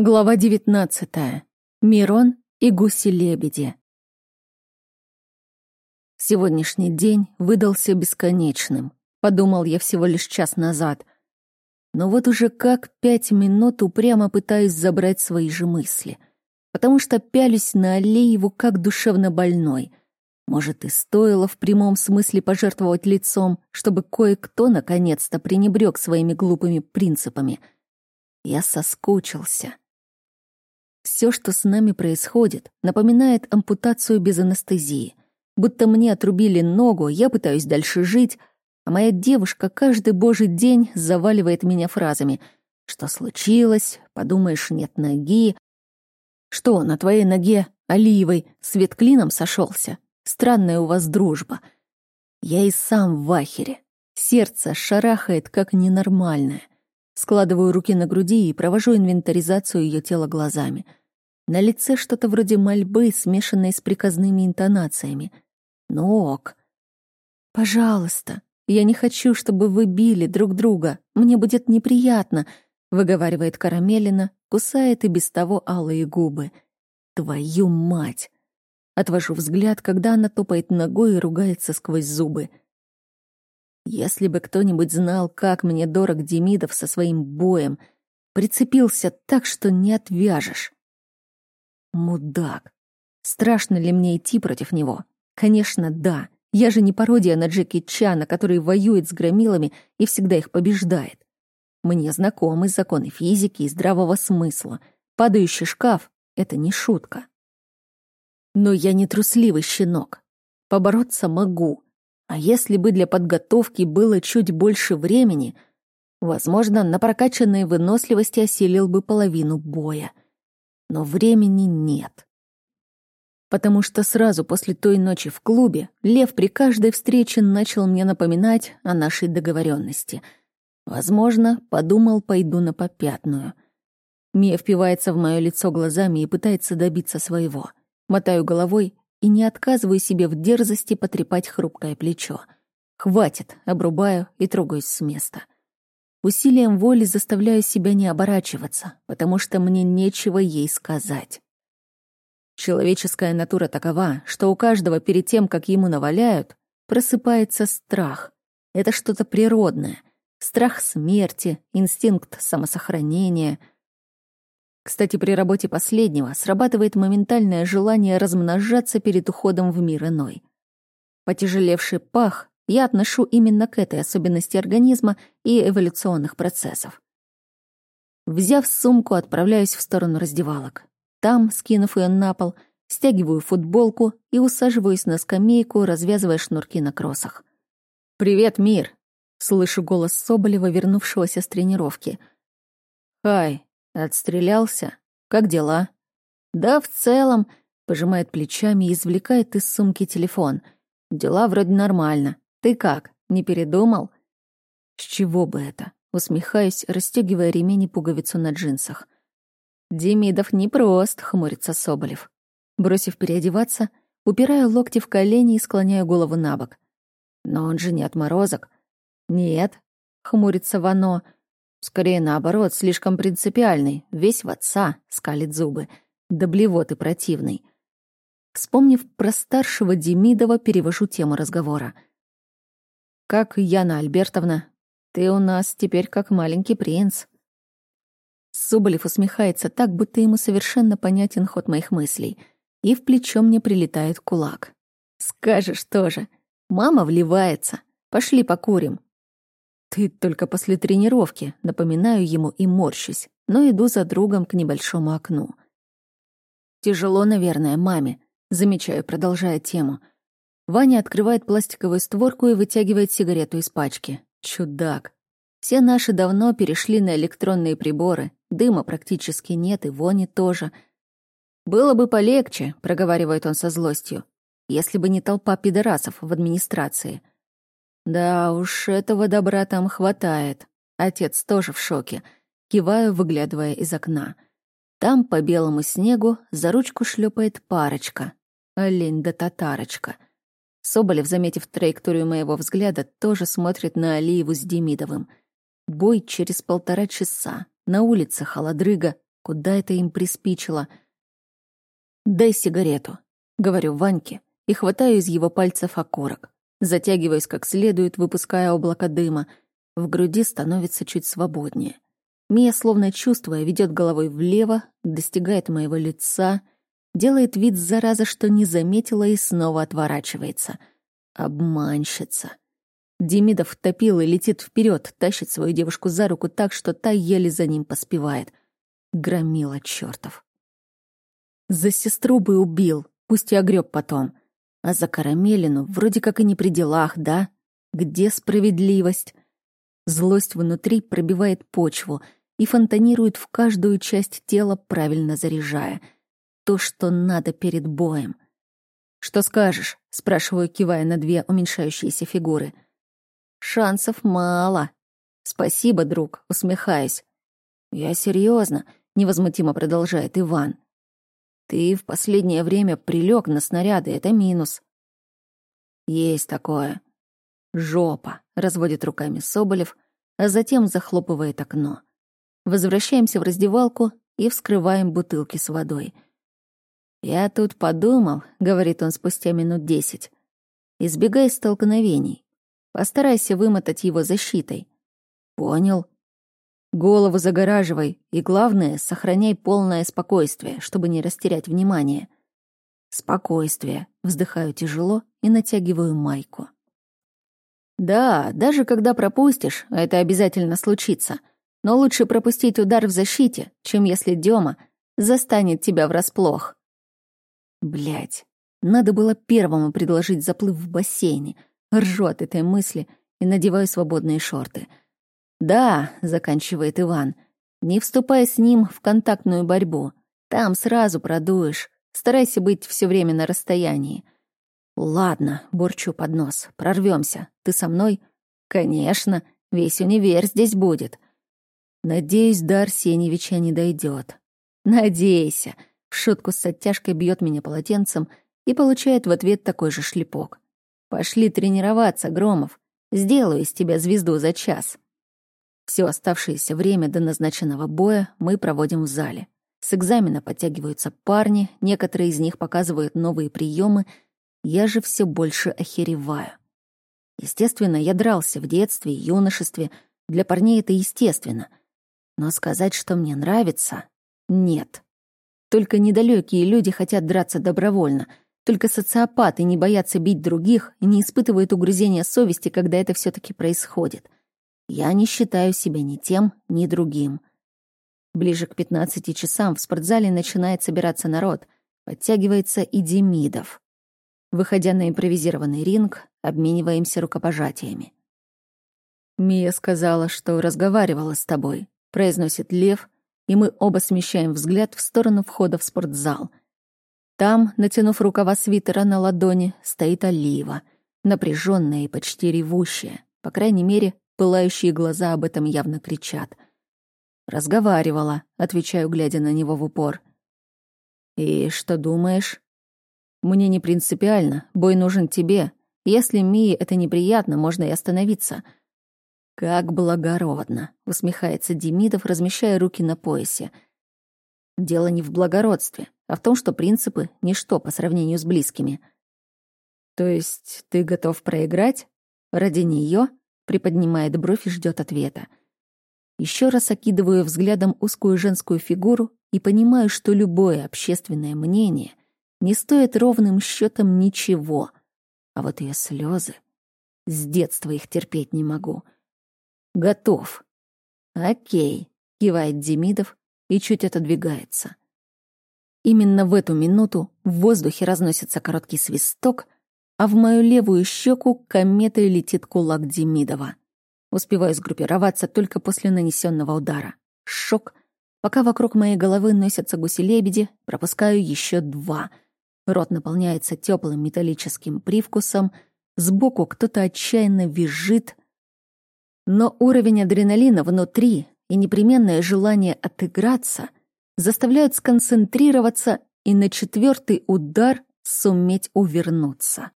Глава 19. Мирон и гуси-лебеди. Сегодняшний день выдался бесконечным. Подумал я всего лишь час назад. Но вот уже как пять минут упрямо пытаюсь забрать свои же мысли. Потому что пялюсь на Алиеву как душевно больной. Может, и стоило в прямом смысле пожертвовать лицом, чтобы кое-кто наконец-то пренебрег своими глупыми принципами. Я соскучился. Все, что с нами происходит, напоминает ампутацию без анестезии. Будто мне отрубили ногу, я пытаюсь дальше жить, а моя девушка каждый божий день заваливает меня фразами «Что случилось? Подумаешь, нет ноги». «Что, на твоей ноге, Алиевой, свет клином сошелся? Странная у вас дружба». Я и сам в ахере. Сердце шарахает, как ненормальное. Складываю руки на груди и провожу инвентаризацию ее тела глазами — на лице что-то вроде мольбы, смешанной с приказными интонациями. Ну ок. «Пожалуйста, я не хочу, чтобы вы били друг друга. Мне будет неприятно», — выговаривает Карамелина, кусает и без того алые губы. «Твою мать!» Отвожу взгляд, когда она топает ногой и ругается сквозь зубы. Если бы кто-нибудь знал, как мне дорог Демидов со своим боем, прицепился так, что не отвяжешь. Мудак. Страшно ли мне идти против него? Конечно, да. Я же не пародия на Джеки Чана, который воюет с громилами и всегда их побеждает. Мне знакомы законы физики и здравого смысла. Падающий шкаф — это не шутка. Но я не трусливый щенок. Побороться могу. А если бы для подготовки было чуть больше времени, возможно, на прокачанной выносливости осилил бы половину боя — но времени нет. Потому что сразу после той ночи в клубе Лев при каждой встрече начал мне напоминать о нашей договоренности. Возможно, подумал, пойду на попятную. Мия впивается в мое лицо глазами и пытается добиться своего. Мотаю головой и не отказываю себе в дерзости потрепать хрупкое плечо. Хватит, обрубаю и трогаюсь с места. — Усилием воли заставляю себя не оборачиваться, потому что мне нечего ей сказать. Человеческая натура такова, что у каждого перед тем, как ему наваляют, просыпается страх. Это что-то природное. Страх смерти, инстинкт самосохранения. Кстати, при работе последнего срабатывает моментальное желание размножаться перед уходом в мир иной. Потяжелевший пах я отношу именно к этой особенности организма и эволюционных процессов. Взяв сумку, отправляюсь в сторону раздевалок. Там, скинув ее на пол, стягиваю футболку и усаживаюсь на скамейку, развязывая шнурки на кроссах. «Привет, мир!» — слышу голос Соболева, вернувшегося с тренировки. «Хай, отстрелялся? Как дела?» «Да, в целом», — пожимает плечами и извлекает из сумки телефон. «Дела вроде нормально. Ты как, не передумал? С чего бы это? Усмехаюсь, расстегивая ремень и пуговицу на джинсах. Демидов непрост, хмурится Соболев. Бросив переодеваться, упираю локти в колени и склоняю голову на бок. Но он же не отморозок. Нет, хмурится Вано. Скорее наоборот, слишком принципиальный, весь в отца, скалит зубы. Да блевоты противный. Вспомнив про старшего Демидова, перевожу тему разговора — как Яна Альбертовна, ты у нас теперь как маленький принц. Соболев усмехается так, будто ему совершенно понятен ход моих мыслей, и в плечо мне прилетает кулак. Скажешь тоже. Мама вливается. Пошли покурим. Ты только после тренировки, напоминаю ему и морщусь, но иду за другом к небольшому окну. Тяжело, наверное, маме, замечаю, продолжая тему — Ваня открывает пластиковую створку и вытягивает сигарету из пачки. Чудак. Все наши давно перешли на электронные приборы. Дыма практически нет, и вони тоже. «Было бы полегче», — проговаривает он со злостью, «если бы не толпа пидорасов в администрации». Да уж, этого добра там хватает. Отец тоже в шоке. Киваю, выглядывая из окна. Там по белому снегу за ручку шлепает парочка. Олень да татарочка — Соболев, заметив траекторию моего взгляда, тоже смотрит на Алиеву с Демидовым. Бой через полтора часа. На улице холодрыга. Куда это им приспичило? «Дай сигарету», — говорю Ваньке, и хватаю из его пальцев окурок. Затягиваюсь как следует, выпуская облако дыма. В груди становится чуть свободнее. Мия, словно чувствуя, ведет головой влево, достигает моего лица, делает вид, зараза, что не заметила и снова отворачивается. Обманщица. Демидов топил и летит вперед, тащит свою девушку за руку так, что та еле за ним поспевает. Громила чертов. За сестру бы убил, пусть и огреб потом. А за Карамелину вроде как и не при делах, да? Где справедливость? Злость внутри пробивает почву и фонтанирует в каждую часть тела, правильно заряжая. То, что надо перед боем. «Что скажешь?» — спрашиваю, кивая на две уменьшающиеся фигуры. «Шансов мало». «Спасибо, друг», — усмехаясь. «Я серьезно, невозмутимо продолжает Иван. Ты в последнее время прилег на снаряды, это минус. Есть такое. Жопа, разводит руками Соболев, а затем захлопывает окно. Возвращаемся в раздевалку и вскрываем бутылки с водой. «Я тут подумал», — говорит он спустя минут десять, «избегай столкновений. Постарайся вымотать его защитой». «Понял», Голову загораживай и, главное, сохраняй полное спокойствие, чтобы не растерять внимание. Спокойствие. Вздыхаю тяжело и натягиваю майку. Да, даже когда пропустишь, это обязательно случится. Но лучше пропустить удар в защите, чем если Дема застанет тебя врасплох. Блять, надо было первому предложить заплыв в бассейне. Ржу от этой мысли и надеваю свободные шорты — «Да», — заканчивает Иван, — «не вступай с ним в контактную борьбу. Там сразу продуешь. Старайся быть все время на расстоянии». «Ладно», — бурчу под нос, — «прорвемся. Ты со мной?» «Конечно, весь универ здесь будет». «Надеюсь, до Арсеньевича не дойдет. «Надейся», — шутку с оттяжкой бьет меня полотенцем и получает в ответ такой же шлепок. «Пошли тренироваться, Громов. Сделаю из тебя звезду за час». Все оставшееся время до назначенного боя мы проводим в зале. С экзамена подтягиваются парни, некоторые из них показывают новые приемы. Я же все больше охереваю. Естественно, я дрался в детстве и юношестве. Для парней это естественно. Но сказать, что мне нравится, нет. Только недалекие люди хотят драться добровольно. Только социопаты не боятся бить других и не испытывают угрызения совести, когда это все таки происходит. Я не считаю себя ни тем, ни другим. Ближе к 15 часам в спортзале начинает собираться народ, подтягивается и Демидов. Выходя на импровизированный ринг, обмениваемся рукопожатиями. «Мия сказала, что разговаривала с тобой», — произносит Лев, и мы оба смещаем взгляд в сторону входа в спортзал. Там, натянув рукава свитера на ладони, стоит Олива, напряженная и почти ревущая. По крайней мере, Пылающие глаза об этом явно кричат. «Разговаривала», — отвечаю, глядя на него в упор. «И что думаешь?» «Мне не принципиально. Бой нужен тебе. Если Мии это неприятно, можно и остановиться». «Как благородно», — усмехается Демидов, размещая руки на поясе. «Дело не в благородстве, а в том, что принципы — ничто по сравнению с близкими». «То есть ты готов проиграть? Ради нее? Приподнимает бровь и ждет ответа. Еще раз окидываю взглядом узкую женскую фигуру и понимаю, что любое общественное мнение не стоит ровным счетом ничего. А вот ее слезы... С детства их терпеть не могу. Готов. Окей, кивает Демидов и чуть отодвигается. Именно в эту минуту в воздухе разносится короткий свисток — а в мою левую щеку кометой летит кулак Демидова. Успеваю сгруппироваться только после нанесенного удара. Шок. Пока вокруг моей головы носятся гуси-лебеди, пропускаю еще два. Рот наполняется теплым металлическим привкусом. Сбоку кто-то отчаянно визжит. Но уровень адреналина внутри и непременное желание отыграться заставляют сконцентрироваться и на четвертый удар суметь увернуться.